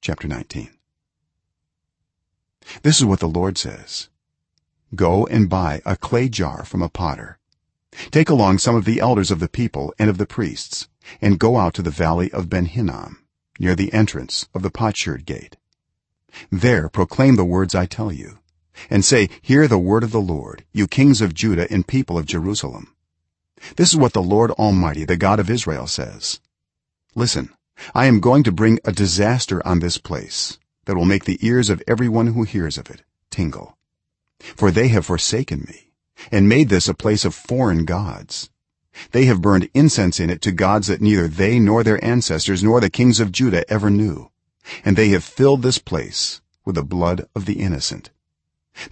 chapter 19 this is what the lord says. Go and buy a clay jar from a potter. Take along some of the elders of the people and of the priests and go out to the valley of ben hinnom near the entrance of the potsherd gate. There proclaim the words i tell you and say hear the word of the lord you kings of judah and people of jerusalem. This is what the lord almighty the god of israel says. Listen i am going to bring a disaster on this place that will make the ears of everyone who hears of it tingle. For they have forsaken me and made this a place of foreign gods. They have burned incense in it to gods that neither they nor their ancestors nor the kings of judah ever knew. And they have filled this place with the blood of the innocent.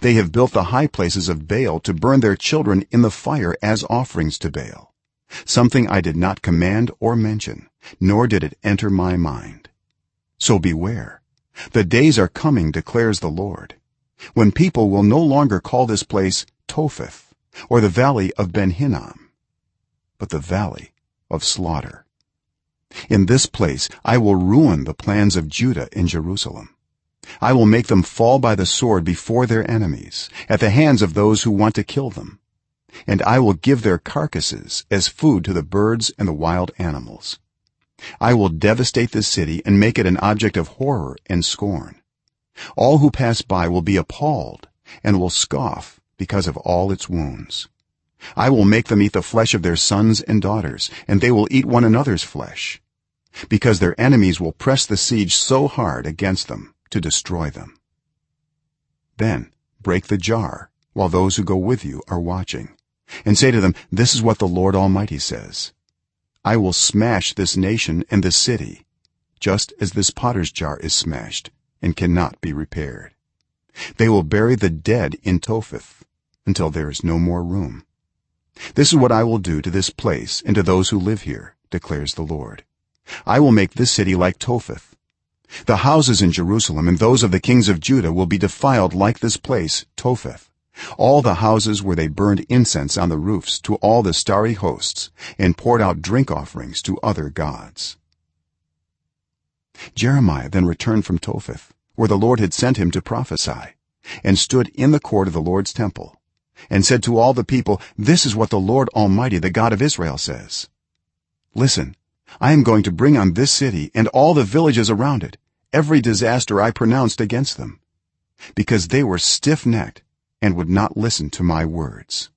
They have built the high places of baal to burn their children in the fire as offerings to baal. Something i did not command or mention nor did it enter my mind. So beware. The days are coming declares the lord when people will no longer call this place topheth or the valley of ben hinnom but the valley of slaughter. In this place i will ruin the plans of judah in jerusalem. I will make them fall by the sword before their enemies at the hands of those who want to kill them. And i will give their carcasses as food to the birds and the wild animals i will devastate this city and make it an object of horror and scorn. All who pass by will be appalled and will scoff because of all its wounds. I will make them eat the flesh of their sons and daughters and they will eat one another's flesh because their enemies will press the siege so hard against them to destroy them. Then break the jar while those who go with you are watching and say to them this is what the lord almighty says i will smash this nation and this city just as this potter's jar is smashed and cannot be repaired. They will bury the dead in topheth until there is no more room. This is what i will do to this place and to those who live here declares the lord. I will make this city like topheth. The houses in jerusalem and those of the kings of judah will be defiled like this place topheth all the houses where they burned incense on the roofs to all the starry hosts and poured out drink offerings to other gods. Jeremiah then returned from topheth where the lord had sent him to prophesy and stood in the court of the lord's temple and said to all the people this is what the lord almighty the god of israel says. Listen i am going to bring on this city and all the villages around it every disaster i pronounced against them because they were stiff-necked and would not listen to my words